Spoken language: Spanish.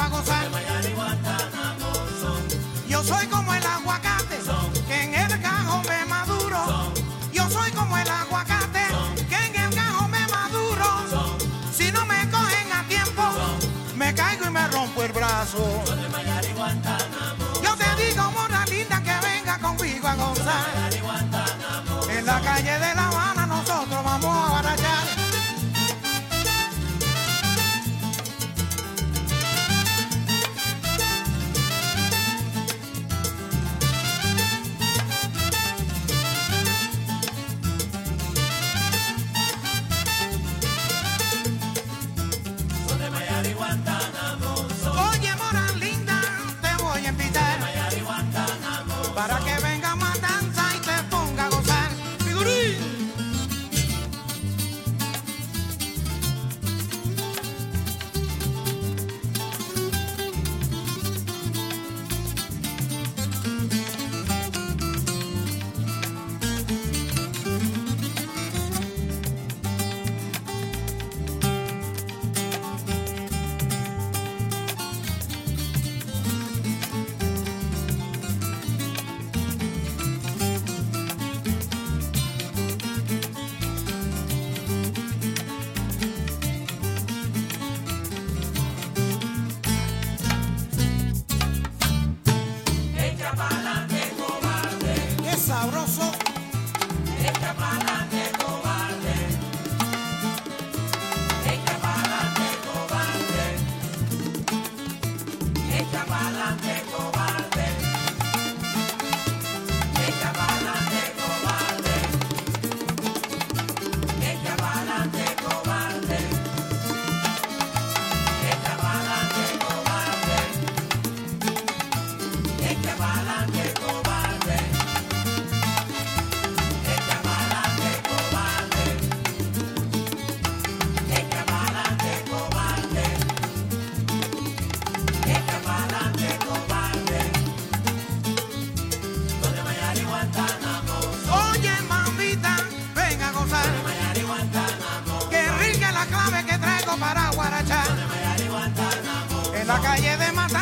te pongo a gozar. Yo soy como el aguacate que en el cajo me maduro. Yo soy como el aguacate que en el cajo me maduro. Si no me cogen a tiempo, me caigo y me rompo el brazo. Yo te digo, mona linda, que venga conmigo a gozar. En la calle de La pa'lante. la calle de Mata.